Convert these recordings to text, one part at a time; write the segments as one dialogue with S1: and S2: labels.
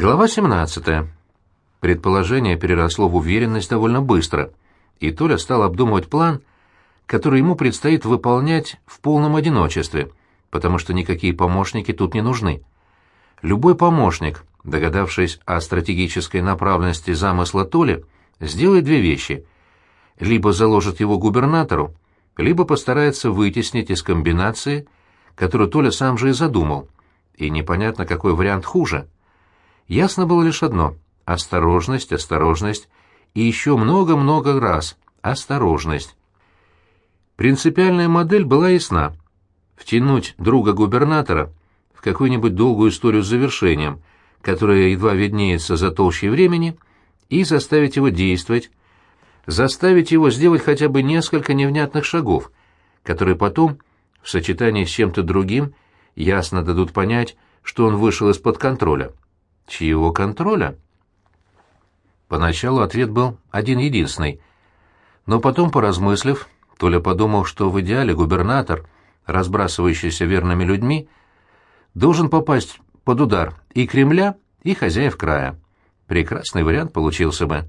S1: Глава 17. Предположение переросло в уверенность довольно быстро, и Толя стал обдумывать план, который ему предстоит выполнять в полном одиночестве, потому что никакие помощники тут не нужны. Любой помощник, догадавшись о стратегической направленности замысла Толи, сделает две вещи. Либо заложит его губернатору, либо постарается вытеснить из комбинации, которую Толя сам же и задумал. И непонятно, какой вариант хуже — Ясно было лишь одно — осторожность, осторожность и еще много-много раз осторожность. Принципиальная модель была ясна. Втянуть друга губернатора в какую-нибудь долгую историю с завершением, которая едва виднеется за толщей времени, и заставить его действовать, заставить его сделать хотя бы несколько невнятных шагов, которые потом, в сочетании с чем-то другим, ясно дадут понять, что он вышел из-под контроля чьего контроля? Поначалу ответ был один-единственный. Но потом, поразмыслив, Толя подумал, что в идеале губернатор, разбрасывающийся верными людьми, должен попасть под удар и Кремля, и хозяев края. Прекрасный вариант получился бы.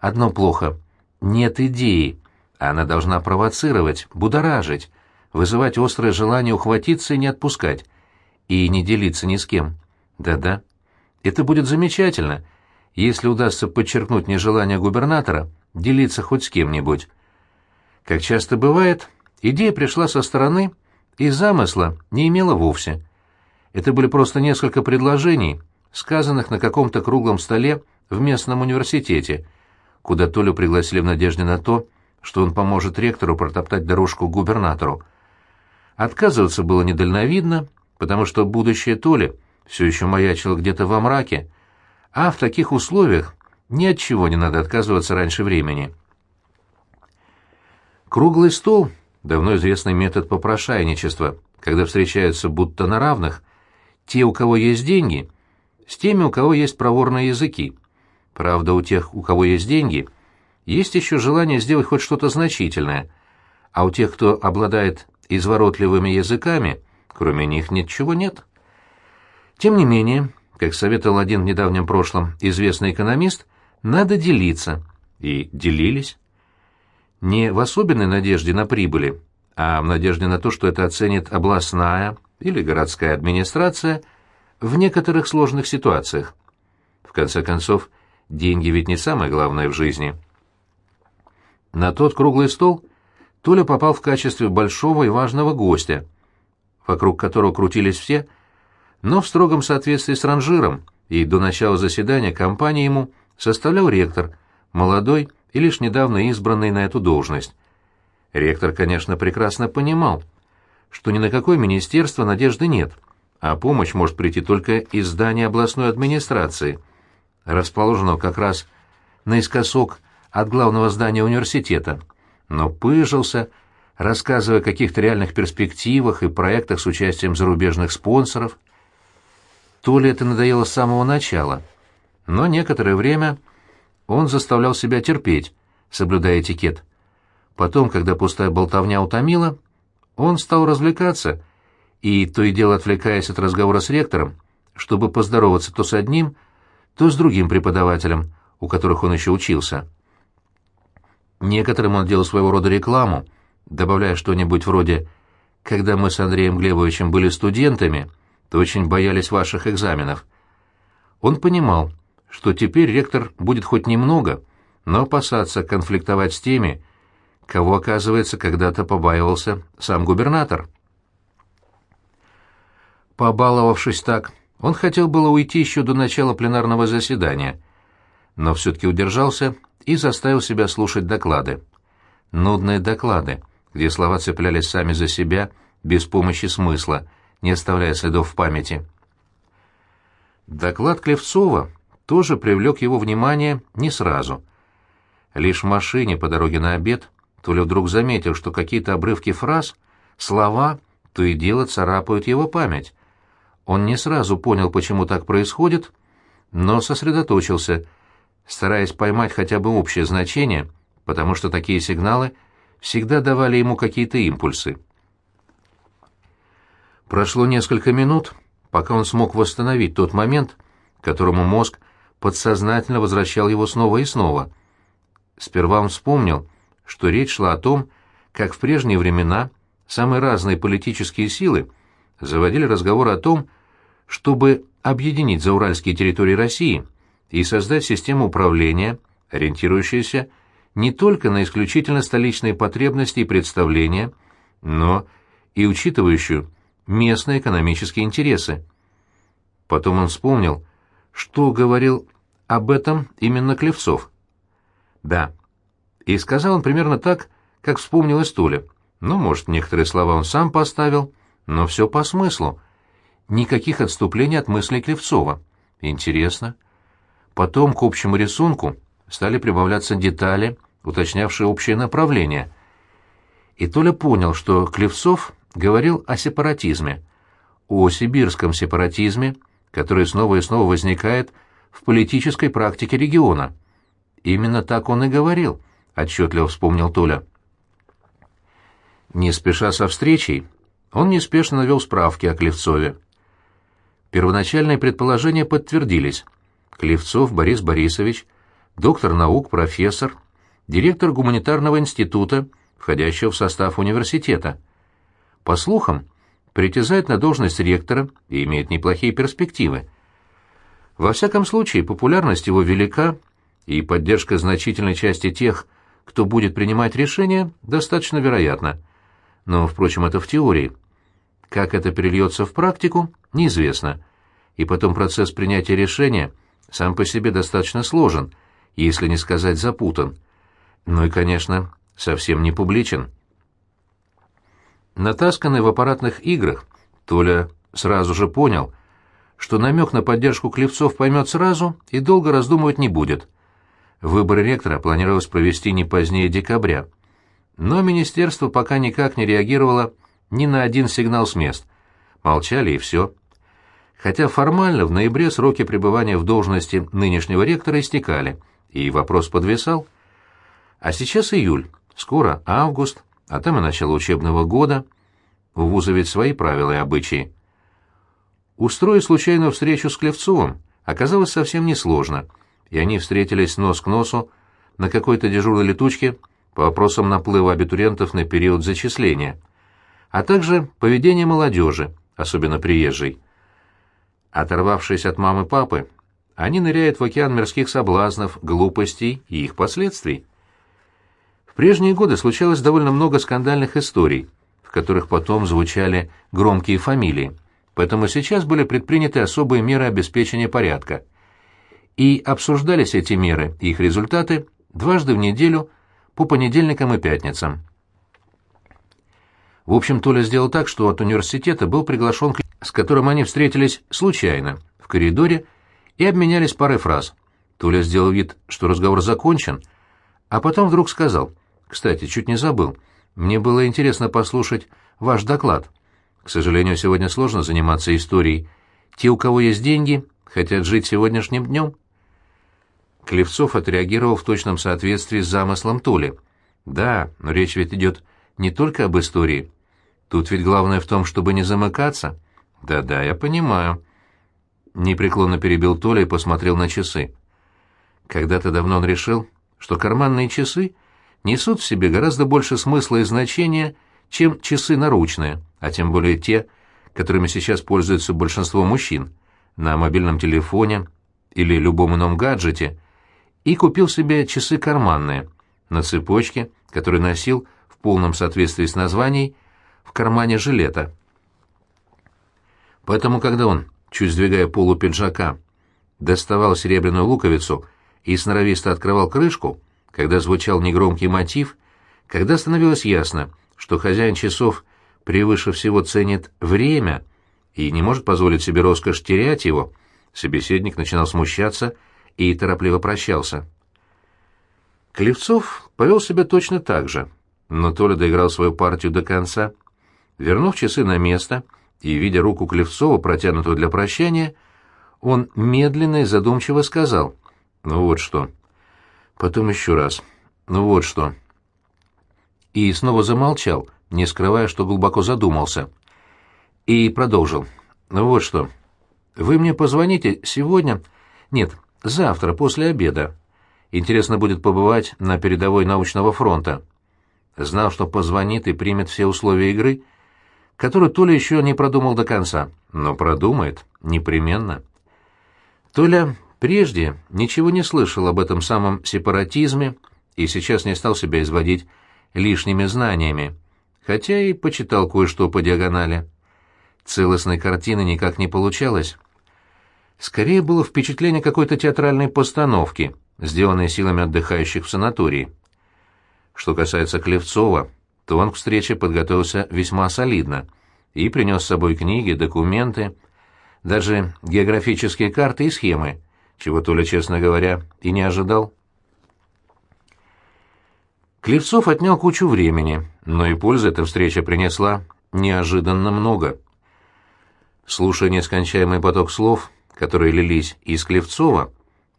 S1: Одно плохо. Нет идеи. Она должна провоцировать, будоражить, вызывать острое желание ухватиться и не отпускать, и не делиться ни с кем. Да-да. Это будет замечательно, если удастся подчеркнуть нежелание губернатора делиться хоть с кем-нибудь. Как часто бывает, идея пришла со стороны и замысла не имела вовсе. Это были просто несколько предложений, сказанных на каком-то круглом столе в местном университете, куда Толю пригласили в надежде на то, что он поможет ректору протоптать дорожку губернатору. Отказываться было недальновидно, потому что будущее Толи все еще маячил где-то во мраке, а в таких условиях ни от чего не надо отказываться раньше времени. Круглый стол — давно известный метод попрошайничества, когда встречаются будто на равных те, у кого есть деньги, с теми, у кого есть проворные языки. Правда, у тех, у кого есть деньги, есть еще желание сделать хоть что-то значительное, а у тех, кто обладает изворотливыми языками, кроме них ничего нет. Тем не менее, как советовал один в недавнем прошлом известный экономист, надо делиться. И делились. Не в особенной надежде на прибыли, а в надежде на то, что это оценит областная или городская администрация в некоторых сложных ситуациях. В конце концов, деньги ведь не самое главное в жизни. На тот круглый стол Толя попал в качестве большого и важного гостя, вокруг которого крутились все – но в строгом соответствии с ранжиром, и до начала заседания компании ему составлял ректор, молодой и лишь недавно избранный на эту должность. Ректор, конечно, прекрасно понимал, что ни на какое министерство надежды нет, а помощь может прийти только из здания областной администрации, расположенного как раз наискосок от главного здания университета, но пыжился, рассказывая о каких-то реальных перспективах и проектах с участием зарубежных спонсоров – то ли это надоело с самого начала, но некоторое время он заставлял себя терпеть, соблюдая этикет. Потом, когда пустая болтовня утомила, он стал развлекаться и, то и дело отвлекаясь от разговора с ректором, чтобы поздороваться то с одним, то с другим преподавателем, у которых он еще учился. Некоторым он делал своего рода рекламу, добавляя что-нибудь вроде «Когда мы с Андреем Глебовичем были студентами», то очень боялись ваших экзаменов. Он понимал, что теперь ректор будет хоть немного, но опасаться конфликтовать с теми, кого, оказывается, когда-то побаивался сам губернатор. Побаловавшись так, он хотел было уйти еще до начала пленарного заседания, но все-таки удержался и заставил себя слушать доклады. Нудные доклады, где слова цеплялись сами за себя, без помощи смысла — не оставляя следов в памяти. Доклад Клевцова тоже привлек его внимание не сразу. Лишь в машине по дороге на обед Толя вдруг заметил, что какие-то обрывки фраз, слова, то и дело царапают его память. Он не сразу понял, почему так происходит, но сосредоточился, стараясь поймать хотя бы общее значение, потому что такие сигналы всегда давали ему какие-то импульсы. Прошло несколько минут, пока он смог восстановить тот момент, которому мозг подсознательно возвращал его снова и снова. Сперва он вспомнил, что речь шла о том, как в прежние времена самые разные политические силы заводили разговор о том, чтобы объединить зауральские территории России и создать систему управления, ориентирующуюся не только на исключительно столичные потребности и представления, но и учитывающую местные экономические интересы. Потом он вспомнил, что говорил об этом именно Клевцов. Да, и сказал он примерно так, как вспомнил из Туля. Ну, может, некоторые слова он сам поставил, но все по смыслу. Никаких отступлений от мыслей Клевцова. Интересно. Потом к общему рисунку стали прибавляться детали, уточнявшие общее направление. И Толя понял, что Клевцов говорил о сепаратизме, о сибирском сепаратизме, который снова и снова возникает в политической практике региона. Именно так он и говорил, отчетливо вспомнил Толя. Не спеша со встречей, он неспешно навел справки о Клевцове. Первоначальные предположения подтвердились. Клевцов Борис Борисович, доктор наук, профессор, директор гуманитарного института, входящего в состав университета. По слухам, притязает на должность ректора и имеет неплохие перспективы. Во всяком случае, популярность его велика, и поддержка значительной части тех, кто будет принимать решения, достаточно вероятна – но, впрочем, это в теории. Как это перельется в практику, неизвестно. И потом процесс принятия решения сам по себе достаточно сложен, если не сказать запутан. Ну и, конечно, совсем не публичен. Натасканный в аппаратных играх, Толя сразу же понял, что намек на поддержку Клевцов поймет сразу и долго раздумывать не будет. Выборы ректора планировалось провести не позднее декабря — но министерство пока никак не реагировало ни на один сигнал с мест. Молчали и все. Хотя формально в ноябре сроки пребывания в должности нынешнего ректора истекали, и вопрос подвисал. А сейчас июль, скоро август, а там и начало учебного года. У вуза ведь свои правила и обычаи. Устроить случайную встречу с Клевцовым оказалось совсем несложно, и они встретились нос к носу на какой-то дежурной летучке по вопросам наплыва абитуриентов на период зачисления, а также поведение молодежи, особенно приезжей. Оторвавшись от мамы папы, они ныряют в океан мирских соблазнов, глупостей и их последствий. В прежние годы случалось довольно много скандальных историй, в которых потом звучали громкие фамилии, поэтому сейчас были предприняты особые меры обеспечения порядка. И обсуждались эти меры и их результаты дважды в неделю по понедельникам и пятницам. В общем, Толя сделал так, что от университета был приглашен, с которым они встретились случайно, в коридоре, и обменялись парой фраз. Толя сделал вид, что разговор закончен, а потом вдруг сказал, «Кстати, чуть не забыл, мне было интересно послушать ваш доклад. К сожалению, сегодня сложно заниматься историей. Те, у кого есть деньги, хотят жить сегодняшним днем». Клевцов отреагировал в точном соответствии с замыслом Толи. «Да, но речь ведь идет не только об истории. Тут ведь главное в том, чтобы не замыкаться». «Да-да, я понимаю». Непреклонно перебил Толя и посмотрел на часы. Когда-то давно он решил, что карманные часы несут в себе гораздо больше смысла и значения, чем часы наручные, а тем более те, которыми сейчас пользуются большинство мужчин, на мобильном телефоне или любом ином гаджете, и купил себе часы карманные, на цепочке, который носил в полном соответствии с названием в кармане жилета. Поэтому, когда он, чуть сдвигая полу пиджака, доставал серебряную луковицу и сноровисто открывал крышку, когда звучал негромкий мотив, когда становилось ясно, что хозяин часов превыше всего ценит время и не может позволить себе роскошь терять его, собеседник начинал смущаться и торопливо прощался. Клевцов повел себя точно так же, но Толя доиграл свою партию до конца. Вернув часы на место и, видя руку Клевцова, протянутую для прощания, он медленно и задумчиво сказал «Ну вот что». Потом еще раз «Ну вот что». И снова замолчал, не скрывая, что глубоко задумался. И продолжил «Ну вот что. Вы мне позвоните сегодня Нет, завтра, после обеда. Интересно будет побывать на передовой научного фронта. Знал, что позвонит и примет все условия игры, которую Толя еще не продумал до конца, но продумает, непременно. Толя прежде ничего не слышал об этом самом сепаратизме и сейчас не стал себя изводить лишними знаниями, хотя и почитал кое-что по диагонали. Целостной картины никак не получалось. Скорее было впечатление какой-то театральной постановки, сделанной силами отдыхающих в санатории. Что касается Клевцова, то он к встрече подготовился весьма солидно и принес с собой книги, документы, даже географические карты и схемы, чего Толя, честно говоря, и не ожидал. Клевцов отнял кучу времени, но и пользы эта встреча принесла неожиданно много. Слушая нескончаемый поток слов, которые лились из Клевцова,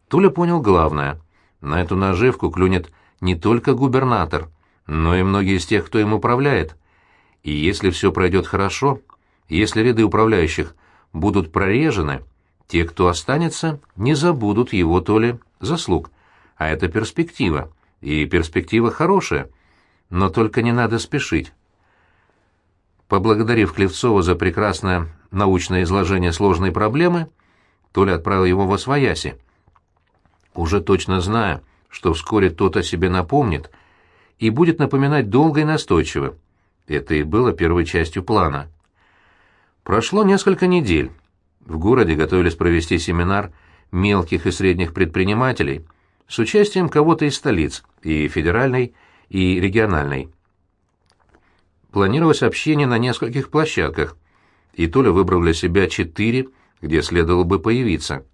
S1: Туля понял главное. На эту наживку клюнет не только губернатор, но и многие из тех, кто им управляет. И если все пройдет хорошо, если ряды управляющих будут прорежены, те, кто останется, не забудут его то ли заслуг. А это перспектива. И перспектива хорошая. Но только не надо спешить. Поблагодарив Клевцова за прекрасное научное изложение сложной проблемы, Толя отправил его во свояси. Уже точно зная, что вскоре тот о себе напомнит и будет напоминать долго и настойчиво. Это и было первой частью плана. Прошло несколько недель. В городе готовились провести семинар мелких и средних предпринимателей с участием кого-то из столиц, и федеральной, и региональной. Планировалось общение на нескольких площадках, и Толя выбрал для себя четыре, где следовало бы появиться.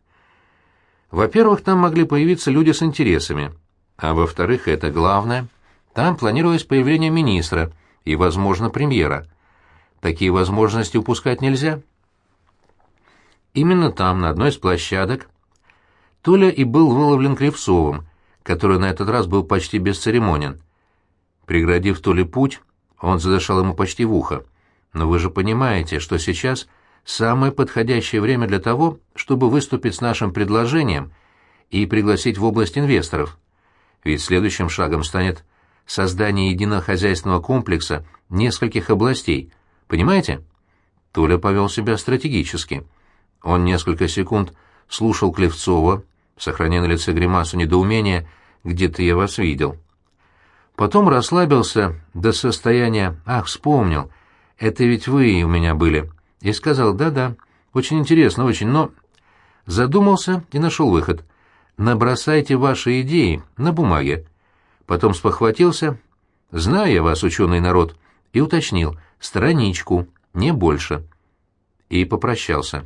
S1: Во-первых, там могли появиться люди с интересами, а во-вторых, это главное, там планировалось появление министра и, возможно, премьера. Такие возможности упускать нельзя. Именно там, на одной из площадок, Толя и был выловлен Кривцовым, который на этот раз был почти бесцеремонен. Преградив Толе путь, он задышал ему почти в ухо. «Но вы же понимаете, что сейчас самое подходящее время для того, чтобы выступить с нашим предложением и пригласить в область инвесторов. Ведь следующим шагом станет создание единого хозяйственного комплекса нескольких областей. Понимаете?» Толя повел себя стратегически. Он несколько секунд слушал Клевцова, сохраняя на лице гримасу недоумения, где-то я вас видел. Потом расслабился до состояния «Ах, вспомнил, это ведь вы у меня были», и сказал «Да-да, очень интересно, очень, но...» Задумался и нашел выход. «Набросайте ваши идеи на бумаге». Потом спохватился, «Знаю я вас, ученый народ», и уточнил «Страничку, не больше». И попрощался.